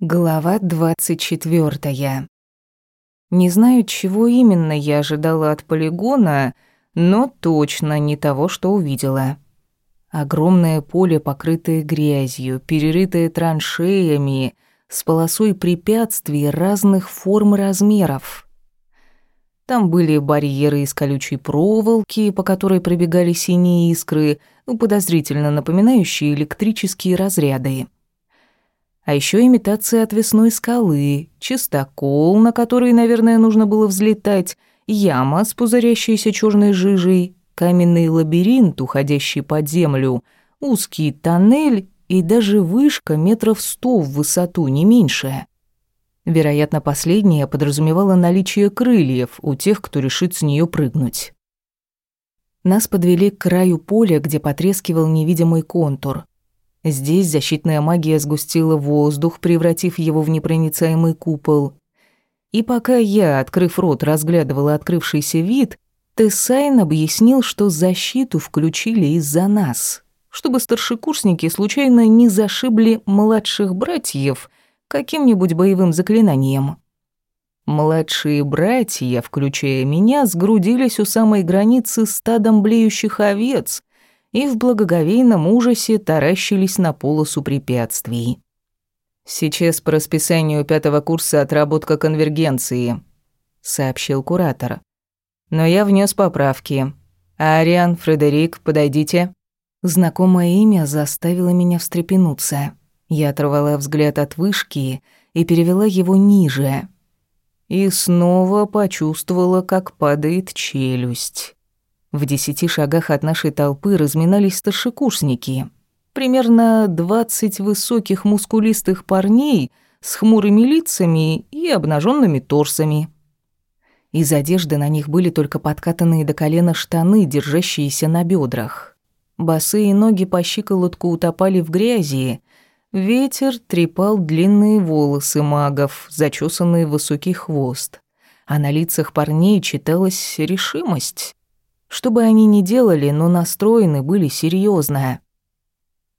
Глава 24. Не знаю, чего именно я ожидала от полигона, но точно не того, что увидела. Огромное поле, покрытое грязью, перерытое траншеями, с полосой препятствий разных форм и размеров. Там были барьеры из колючей проволоки, по которой пробегали синие искры, подозрительно напоминающие электрические разряды а еще имитация отвесной скалы, чистокол, на который, наверное, нужно было взлетать, яма с пузырящейся черной жижей, каменный лабиринт, уходящий под землю, узкий тоннель и даже вышка метров сто в высоту, не меньше. Вероятно, последнее подразумевало наличие крыльев у тех, кто решит с нее прыгнуть. Нас подвели к краю поля, где потрескивал невидимый контур. Здесь защитная магия сгустила воздух, превратив его в непроницаемый купол. И пока я, открыв рот, разглядывала открывшийся вид, Тессайн объяснил, что защиту включили из-за нас, чтобы старшекурсники случайно не зашибли младших братьев каким-нибудь боевым заклинанием. Младшие братья, включая меня, сгрудились у самой границы стадом блеющих овец, и в благоговейном ужасе таращились на полосу препятствий. «Сейчас по расписанию пятого курса отработка конвергенции», — сообщил куратор. «Но я внес поправки. Ариан, Фредерик, подойдите». Знакомое имя заставило меня встрепенуться. Я оторвала взгляд от вышки и перевела его ниже. И снова почувствовала, как падает челюсть. В десяти шагах от нашей толпы разминались старшекурсники. Примерно двадцать высоких мускулистых парней с хмурыми лицами и обнаженными торсами. Из одежды на них были только подкатанные до колена штаны, держащиеся на бедрах. Босые ноги по щиколотку утопали в грязи. Ветер трепал длинные волосы магов, зачесанные в высокий хвост. А на лицах парней читалась решимость. Что бы они ни делали, но настроены были серьезно.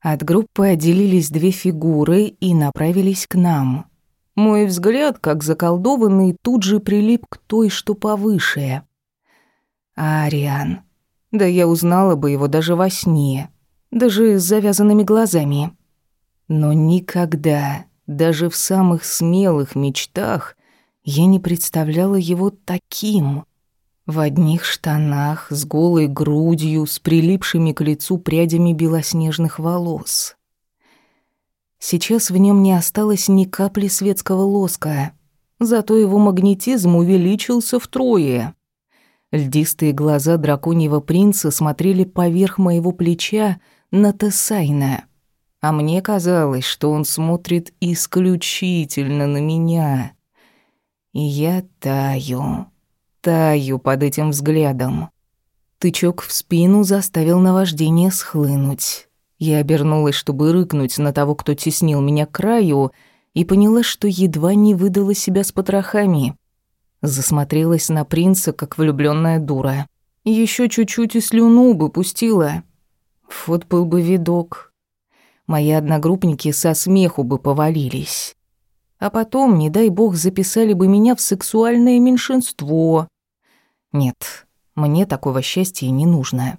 От группы отделились две фигуры и направились к нам. Мой взгляд, как заколдованный, тут же прилип к той, что повыше. Ариан. Да я узнала бы его даже во сне, даже с завязанными глазами. Но никогда, даже в самых смелых мечтах, я не представляла его таким. В одних штанах, с голой грудью, с прилипшими к лицу прядями белоснежных волос. Сейчас в нем не осталось ни капли светского лоска, зато его магнетизм увеличился втрое. Льдистые глаза драконьего принца смотрели поверх моего плеча на Тессайна, а мне казалось, что он смотрит исключительно на меня. И я таю таю под этим взглядом. Тычок в спину заставил наваждение схлынуть. Я обернулась, чтобы рыкнуть на того, кто теснил меня к краю, и поняла, что едва не выдала себя с потрохами. Засмотрелась на принца, как влюбленная дура. Еще чуть-чуть и слюну бы пустила. Вот был бы видок. Мои одногруппники со смеху бы повалились. А потом, не дай бог, записали бы меня в сексуальное меньшинство. Нет, мне такого счастья не нужно.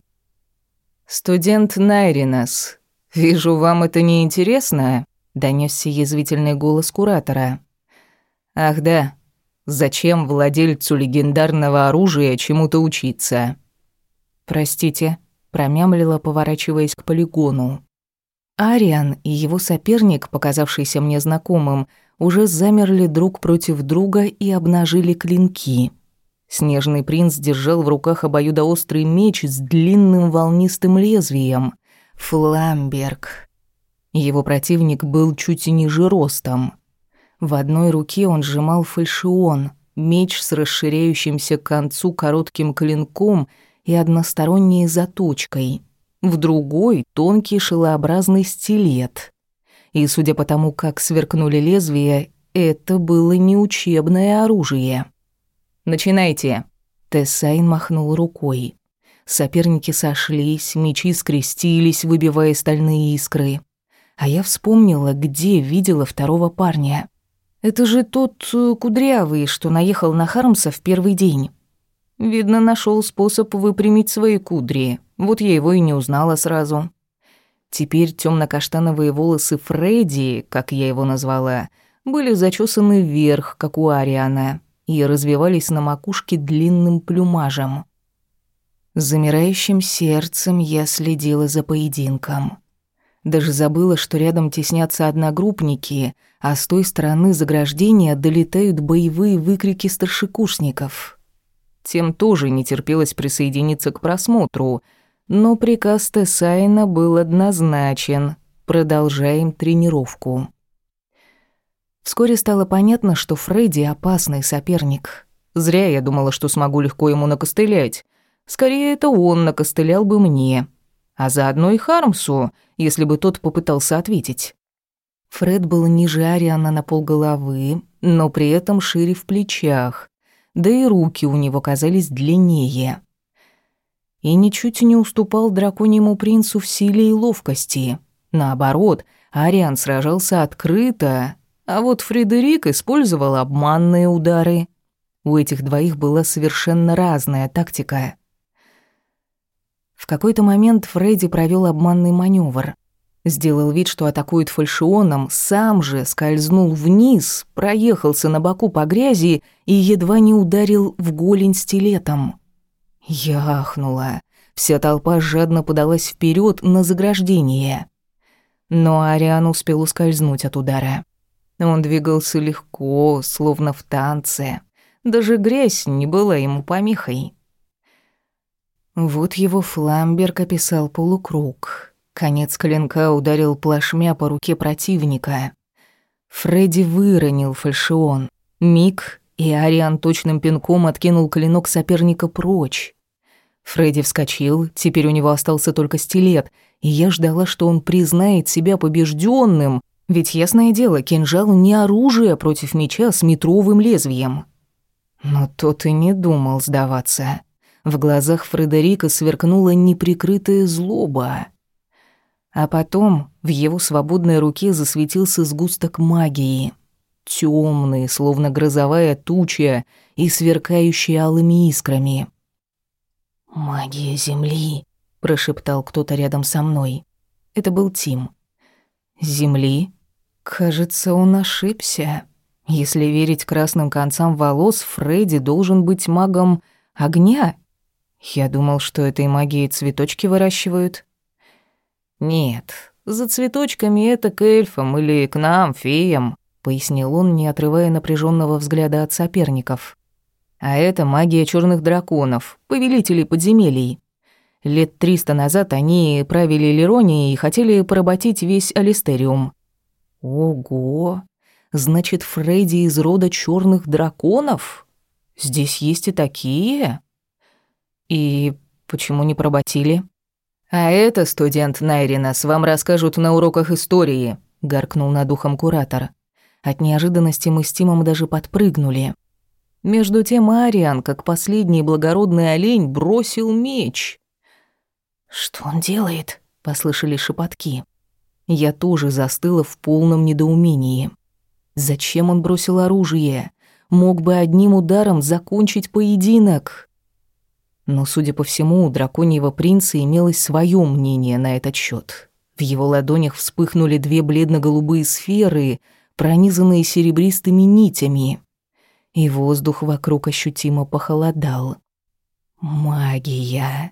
«Студент Найринас, вижу, вам это не интересно?» — донёсся язвительный голос куратора. «Ах да, зачем владельцу легендарного оружия чему-то учиться?» «Простите», — промямлила, поворачиваясь к полигону. Ариан и его соперник, показавшийся мне знакомым, уже замерли друг против друга и обнажили клинки. Снежный принц держал в руках обоюдоострый меч с длинным волнистым лезвием. Фламберг. Его противник был чуть ниже ростом. В одной руке он сжимал фальшион, меч с расширяющимся к концу коротким клинком и односторонней заточкой. В другой — тонкий шилообразный стилет и, судя по тому, как сверкнули лезвия, это было не учебное оружие. «Начинайте!» Тессайн махнул рукой. Соперники сошлись, мечи скрестились, выбивая стальные искры. А я вспомнила, где видела второго парня. Это же тот э, кудрявый, что наехал на Хармса в первый день. Видно, нашел способ выпрямить свои кудри. Вот я его и не узнала сразу. Теперь темно-каштановые волосы Фредди, как я его назвала, были зачесаны вверх, как у Ариана, и развивались на макушке длинным плюмажем. Замирающим сердцем я следила за поединком. Даже забыла, что рядом теснятся одногруппники, а с той стороны заграждения долетают боевые выкрики старшекурсников. Тем тоже не терпелось присоединиться к просмотру, но приказ Тесайна был однозначен – продолжаем тренировку. Вскоре стало понятно, что Фредди – опасный соперник. Зря я думала, что смогу легко ему накостылять. Скорее, это он накостылял бы мне – а заодно и Хармсу, если бы тот попытался ответить. Фред был ниже Ариана на полголовы, но при этом шире в плечах, да и руки у него казались длиннее. И ничуть не уступал драконьему принцу в силе и ловкости. Наоборот, Ариан сражался открыто, а вот Фредерик использовал обманные удары. У этих двоих была совершенно разная тактика. В какой-то момент Фредди провел обманный маневр. Сделал вид, что атакует фальшионом, сам же скользнул вниз, проехался на боку по грязи и едва не ударил в голень стилетом. Я ахнула. Вся толпа жадно подалась вперед на заграждение. Но Ариан успел ускользнуть от удара. Он двигался легко, словно в танце. Даже грязь не была ему помехой. Вот его Фламберг описал полукруг. Конец клинка ударил плашмя по руке противника. Фредди выронил фальшион. Миг, и Ариан точным пинком откинул клинок соперника прочь. Фредди вскочил, теперь у него остался только стилет, и я ждала, что он признает себя побежденным, ведь, ясное дело, кинжал не оружие против меча с метровым лезвием. Но тот и не думал сдаваться. В глазах Фредерика сверкнула неприкрытая злоба. А потом в его свободной руке засветился сгусток магии. Темный, словно грозовая туча и сверкающий алыми искрами. «Магия Земли», — прошептал кто-то рядом со мной. Это был Тим. «Земли?» Кажется, он ошибся. Если верить красным концам волос, Фредди должен быть магом огня я думал, что этой магией цветочки выращивают. Нет, за цветочками это к эльфам или к нам, феям, пояснил он, не отрывая напряженного взгляда от соперников. А это магия черных драконов, повелителей подземелий. Лет триста назад они правили Леронией и хотели поработить весь Алистериум. Ого! Значит, Фредди из рода черных драконов? Здесь есть и такие? «И почему не проботили?» «А это, студент Найринас, вам расскажут на уроках истории», — гаркнул над ухом куратор. От неожиданности мы с Тимом даже подпрыгнули. Между тем Ариан, как последний благородный олень, бросил меч. «Что он делает?» — послышали шепотки. Я тоже застыла в полном недоумении. Зачем он бросил оружие? Мог бы одним ударом закончить поединок. Но, судя по всему, у драконьего принца имелось свое мнение на этот счет. В его ладонях вспыхнули две бледно-голубые сферы, пронизанные серебристыми нитями. И воздух вокруг ощутимо похолодал. Магия.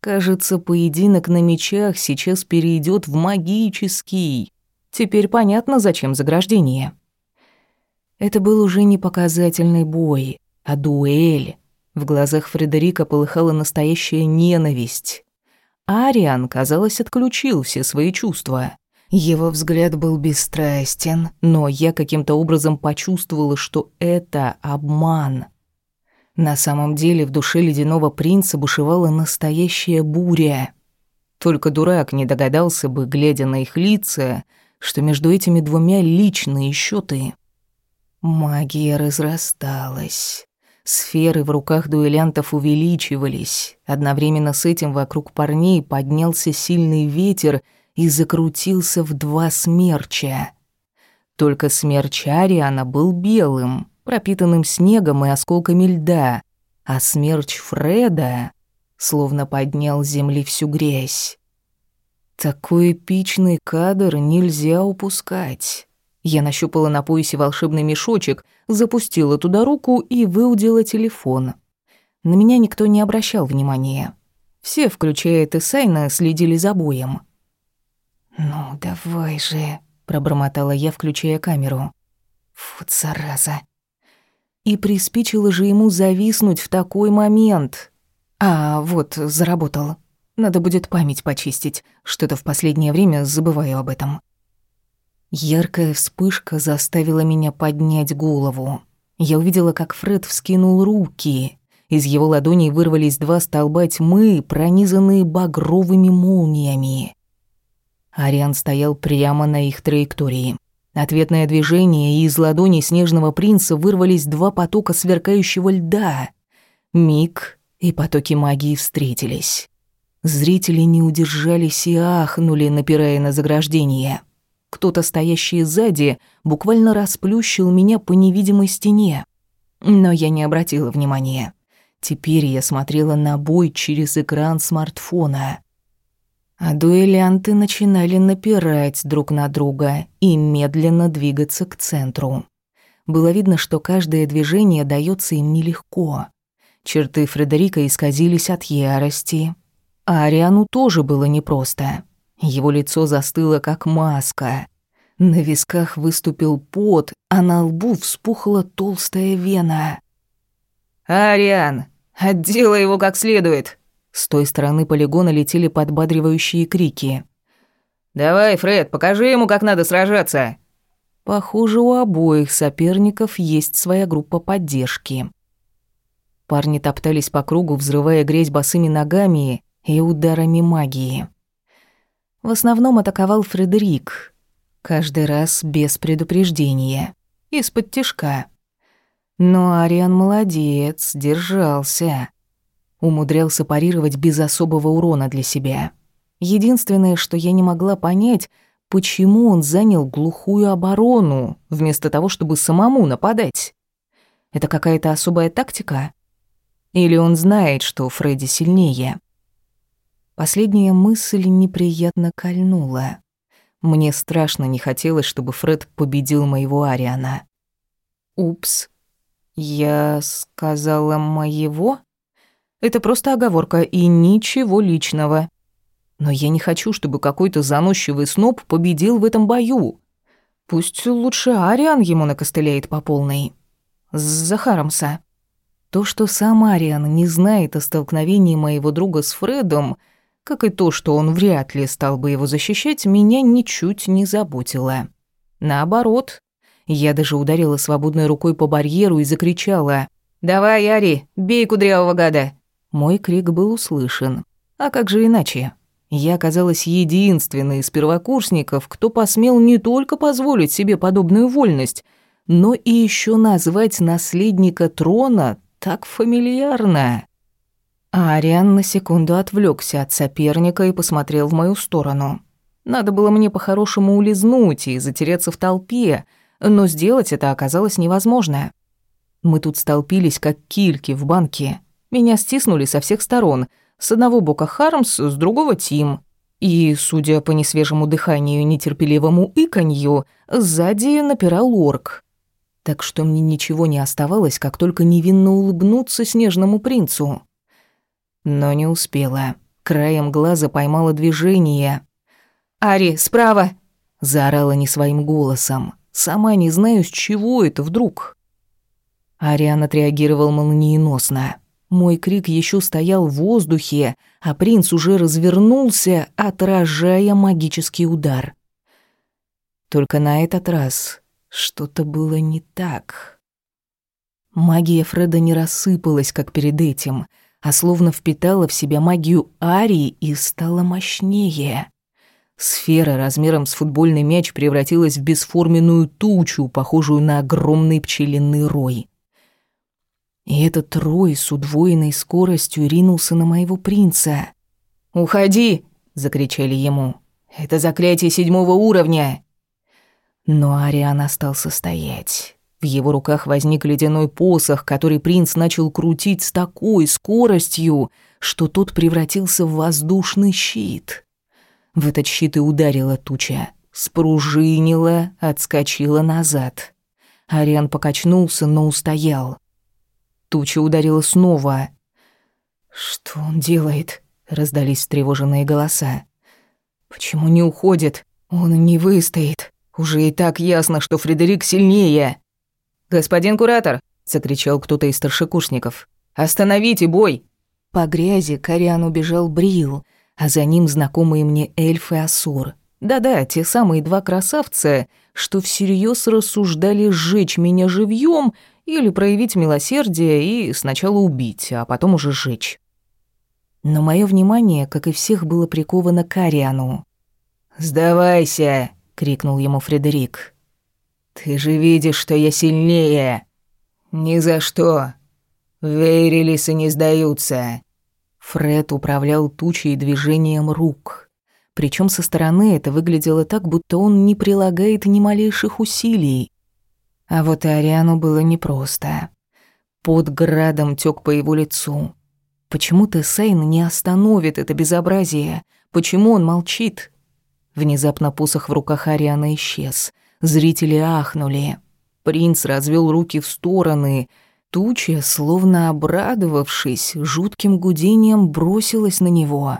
Кажется, поединок на мечах сейчас перейдет в магический. Теперь понятно, зачем заграждение. Это был уже не показательный бой, а дуэль. В глазах Фредерика полыхала настоящая ненависть. Ариан, казалось, отключил все свои чувства. Его взгляд был бесстрастен, но я каким-то образом почувствовала, что это обман. На самом деле в душе ледяного принца бушевала настоящая буря. Только дурак не догадался бы, глядя на их лица, что между этими двумя личные счеты. Магия разрасталась. Сферы в руках дуэлянтов увеличивались. Одновременно с этим вокруг парней поднялся сильный ветер и закрутился в два смерча. Только смерч Ариана был белым, пропитанным снегом и осколками льда, а смерч Фреда словно поднял с земли всю грязь. Такой эпичный кадр нельзя упускать. Я нащупала на поясе волшебный мешочек, запустила туда руку и выудила телефон. На меня никто не обращал внимания. Все, включая Тесайна, следили за боем. «Ну, давай же», — пробормотала я, включая камеру. «Фу, зараза». И приспичило же ему зависнуть в такой момент. А, вот, заработал. Надо будет память почистить. Что-то в последнее время забываю об этом. Яркая вспышка заставила меня поднять голову. Я увидела, как Фред вскинул руки. Из его ладоней вырвались два столба тьмы, пронизанные багровыми молниями. Ариан стоял прямо на их траектории. Ответное движение, и из ладони снежного принца вырвались два потока сверкающего льда. Миг, и потоки магии встретились. Зрители не удержались и ахнули, напирая на заграждение. Кто-то, стоящий сзади, буквально расплющил меня по невидимой стене. Но я не обратила внимания. Теперь я смотрела на бой через экран смартфона. А дуэлянты начинали напирать друг на друга и медленно двигаться к центру. Было видно, что каждое движение дается им нелегко. Черты Фредерика исказились от ярости, а Ариану тоже было непросто. Его лицо застыло, как маска. На висках выступил пот, а на лбу вспухла толстая вена. «Ариан, отделай его как следует!» С той стороны полигона летели подбадривающие крики. «Давай, Фред, покажи ему, как надо сражаться!» Похоже, у обоих соперников есть своя группа поддержки. Парни топтались по кругу, взрывая грязь босыми ногами и ударами магии. В основном атаковал Фредерик, каждый раз без предупреждения, из-под тишка. Но Ариан молодец, держался. Умудрялся парировать без особого урона для себя. Единственное, что я не могла понять, почему он занял глухую оборону, вместо того, чтобы самому нападать. Это какая-то особая тактика? Или он знает, что Фредди сильнее? Последняя мысль неприятно кольнула. Мне страшно не хотелось, чтобы Фред победил моего Ариана. Упс. Я сказала моего? Это просто оговорка и ничего личного. Но я не хочу, чтобы какой-то заносчивый сноб победил в этом бою. Пусть лучше Ариан ему накостыляет по полной. С Захаромса. То, что сам Ариан не знает о столкновении моего друга с Фредом — как и то, что он вряд ли стал бы его защищать, меня ничуть не заботило. Наоборот, я даже ударила свободной рукой по барьеру и закричала «Давай, Ари, бей кудрявого гада!» Мой крик был услышан. А как же иначе? Я оказалась единственной из первокурсников, кто посмел не только позволить себе подобную вольность, но и еще назвать наследника трона так фамильярно. А Ариан на секунду отвлекся от соперника и посмотрел в мою сторону. Надо было мне по-хорошему улизнуть и затеряться в толпе, но сделать это оказалось невозможно. Мы тут столпились, как кильки в банке. Меня стиснули со всех сторон. С одного бока Хармс, с другого Тим. И, судя по несвежему дыханию и нетерпеливому иканью, сзади напирал орк. Так что мне ничего не оставалось, как только невинно улыбнуться снежному принцу но не успела. Краем глаза поймала движение. «Ари, справа!» — заорала не своим голосом. Сама не знаю, с чего это вдруг. Ариан отреагировал молниеносно. Мой крик еще стоял в воздухе, а принц уже развернулся, отражая магический удар. Только на этот раз что-то было не так. Магия Фреда не рассыпалась, как перед этим — а словно впитала в себя магию Арии и стала мощнее. Сфера размером с футбольный мяч превратилась в бесформенную тучу, похожую на огромный пчелиный рой. И этот рой с удвоенной скоростью ринулся на моего принца. «Уходи!» — закричали ему. «Это заклятие седьмого уровня!» Но Ариан остался стоять. В его руках возник ледяной посох, который принц начал крутить с такой скоростью, что тот превратился в воздушный щит. В этот щит и ударила туча. Спружинила, отскочила назад. Ариан покачнулся, но устоял. Туча ударила снова. «Что он делает?» — раздались встревоженные голоса. «Почему не уходит? Он не выстоит. Уже и так ясно, что Фредерик сильнее». «Господин куратор!» — закричал кто-то из старшекурсников. «Остановите бой!» По грязи Кориан убежал Брил, а за ним знакомые мне эльф и Асур. Да-да, те самые два красавца, что всерьез рассуждали сжечь меня живьем или проявить милосердие и сначала убить, а потом уже сжечь. Но мое внимание, как и всех, было приковано к Ариану. «Сдавайся!» — крикнул ему Фредерик. «Ты же видишь, что я сильнее!» «Ни за что! Вейрелисы не сдаются!» Фред управлял тучей движением рук. Причем со стороны это выглядело так, будто он не прилагает ни малейших усилий. А вот Ариану было непросто. Под градом тёк по его лицу. Почему Тесейн не остановит это безобразие? Почему он молчит? Внезапно посох в руках Ариана исчез. Зрители ахнули. Принц развел руки в стороны. Туча, словно обрадовавшись, жутким гудением бросилась на него.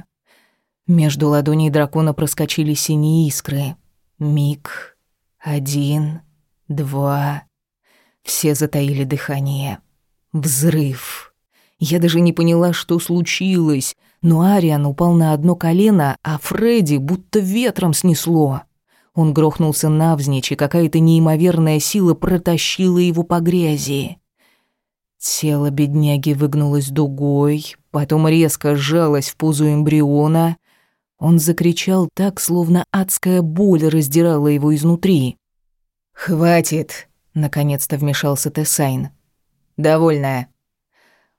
Между ладоней дракона проскочили синие искры. Миг. Один два. Все затаили дыхание. Взрыв. Я даже не поняла, что случилось, но Ариан упал на одно колено, а Фредди будто ветром снесло. Он грохнулся навзничь, и какая-то неимоверная сила протащила его по грязи. Тело бедняги выгнулось дугой, потом резко сжалось в пузу эмбриона. Он закричал так, словно адская боль раздирала его изнутри. «Хватит!» — наконец-то вмешался Тесайн. «Довольно».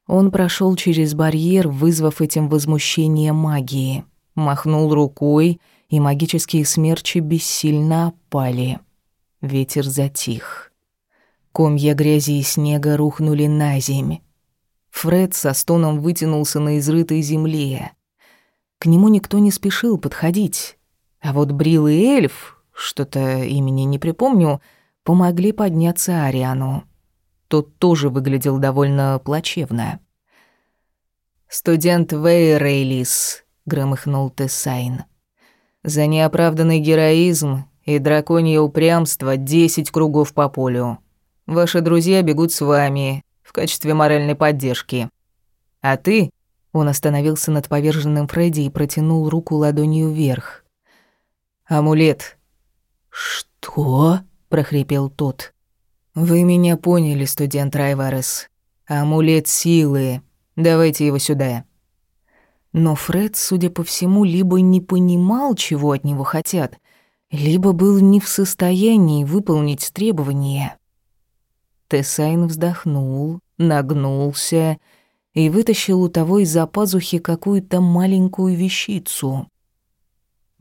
Он прошел через барьер, вызвав этим возмущение магии. Махнул рукой, и магические смерчи бессильно опали. Ветер затих. Комья грязи и снега рухнули на земь. Фред со стоном вытянулся на изрытой земле. К нему никто не спешил подходить. А вот Брил и эльф, что-то имени не припомню, помогли подняться Ариану. Тот тоже выглядел довольно плачевно. «Студент Вейрейлис», — громыхнул Тессайн. «За неоправданный героизм и драконье упрямство десять кругов по полю. Ваши друзья бегут с вами в качестве моральной поддержки. А ты...» Он остановился над поверженным Фредди и протянул руку ладонью вверх. «Амулет «Что?» – прохрипел тот. «Вы меня поняли, студент Райварес. Амулет силы. Давайте его сюда». Но Фред, судя по всему, либо не понимал, чего от него хотят, либо был не в состоянии выполнить требования. Тесайн вздохнул, нагнулся и вытащил у того из-за пазухи какую-то маленькую вещицу.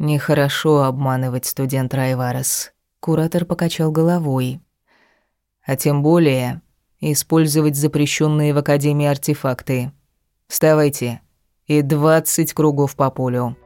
Нехорошо обманывать студент Райварес. Куратор покачал головой. А тем более использовать запрещенные в Академии артефакты. Вставайте. И двадцать кругов по полю.